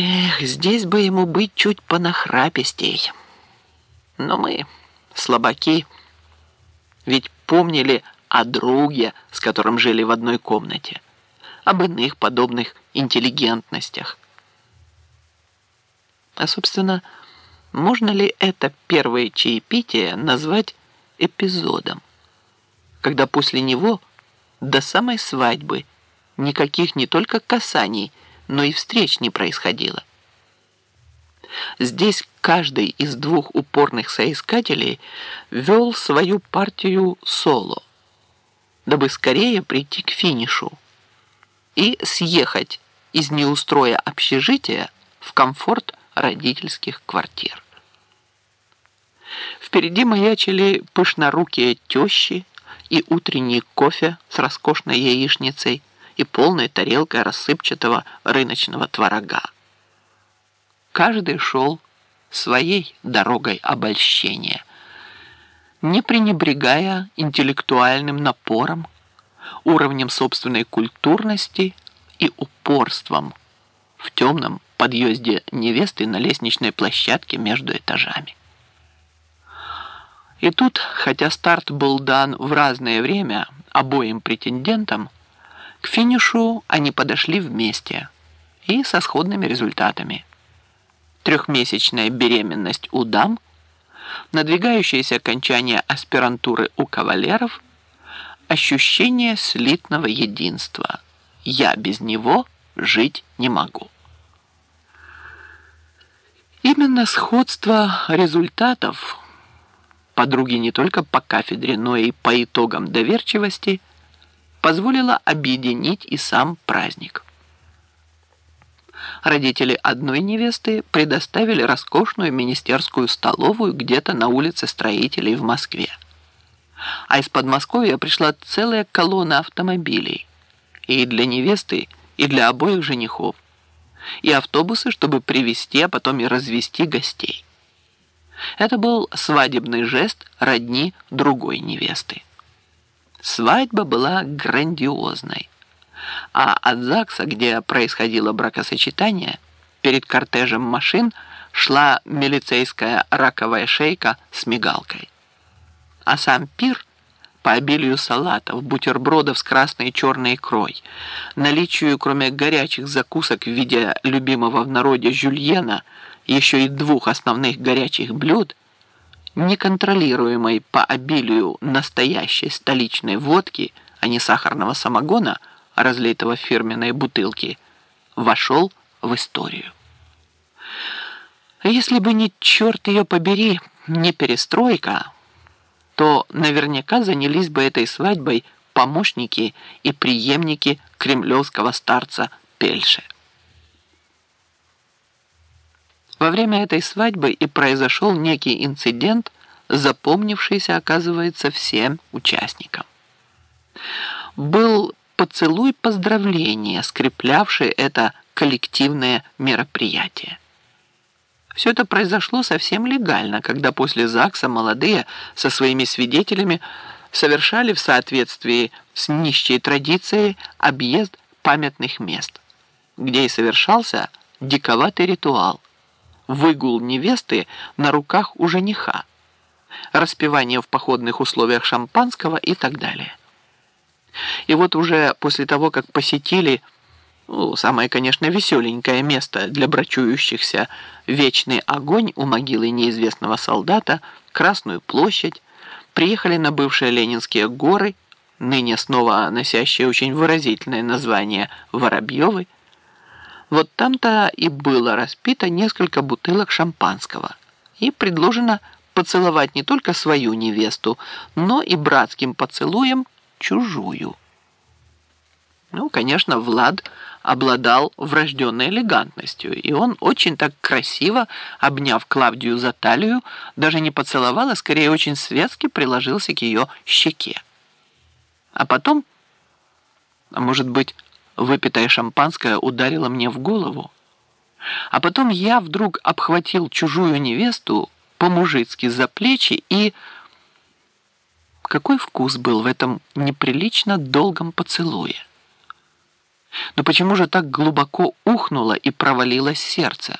Эх, здесь бы ему быть чуть понахрапистей. Но мы слабаки, ведь помнили о друге, с которым жили в одной комнате, об иных подобных интеллигентностях. А, собственно, можно ли это первое чаепитие назвать эпизодом, когда после него до самой свадьбы никаких не только касаний, но и встреч не происходило? Здесь каждый из двух упорных соискателей вел свою партию соло, дабы скорее прийти к финишу и съехать из неустроя общежития в комфорт родительских квартир. Впереди маячили пышнорукие тещи и утренний кофе с роскошной яичницей и полной тарелкой рассыпчатого рыночного творога. Каждый шел своей дорогой обольщения, не пренебрегая интеллектуальным напором, уровнем собственной культурности и упорством в темном подъезде невесты на лестничной площадке между этажами. И тут, хотя старт был дан в разное время обоим претендентам, к финишу они подошли вместе и со сходными результатами. Трехмесячная беременность у дам, надвигающееся окончание аспирантуры у кавалеров, ощущение слитного единства. Я без него жить не могу. Именно сходство результатов подруги не только по кафедре, но и по итогам доверчивости позволило объединить и сам праздник. Родители одной невесты предоставили роскошную министерскую столовую где-то на улице Строителей в Москве. А из Подмосковья пришла целая колонна автомобилей. И для невесты, и для обоих женихов. И автобусы, чтобы привезти, а потом и развести гостей. Это был свадебный жест родни другой невесты. Свадьба была грандиозной. А от ЗАГСа, где происходило бракосочетание, перед кортежем машин шла милицейская раковая шейка с мигалкой. А сам пир по обилию салатов, бутербродов с красной и черной икрой, наличию, кроме горячих закусок в виде любимого в народе жюльена, еще и двух основных горячих блюд, неконтролируемой по обилию настоящей столичной водки, а не сахарного самогона, разлитого в фирменной бутылке, вошел в историю. Если бы не черт ее побери, не перестройка, то наверняка занялись бы этой свадьбой помощники и преемники кремлевского старца Пельше. Во время этой свадьбы и произошел некий инцидент, запомнившийся, оказывается, всем участникам. Был поцелуй поздравления, скреплявший это коллективное мероприятие. Все это произошло совсем легально, когда после ЗАГСа молодые со своими свидетелями совершали в соответствии с нищей традицией объезд памятных мест, где и совершался диковатый ритуал – выгул невесты на руках у жениха, распивание в походных условиях шампанского и так далее. И вот уже после того, как посетили ну, самое, конечно, веселенькое место для брачующихся вечный огонь у могилы неизвестного солдата, Красную площадь, приехали на бывшие Ленинские горы, ныне снова носящие очень выразительное название Воробьевы, вот там-то и было распито несколько бутылок шампанского и предложено поцеловать не только свою невесту, но и братским поцелуем чужую. Ну, конечно, Влад обладал врожденной элегантностью, и он очень так красиво, обняв Клавдию за талию, даже не поцеловал, а скорее очень светски приложился к ее щеке. А потом, а может быть, Выпитое шампанское ударило мне в голову. А потом я вдруг обхватил чужую невесту по-мужицки за плечи и... Какой вкус был в этом неприлично долгом поцелуе? Но почему же так глубоко ухнуло и провалилось сердце?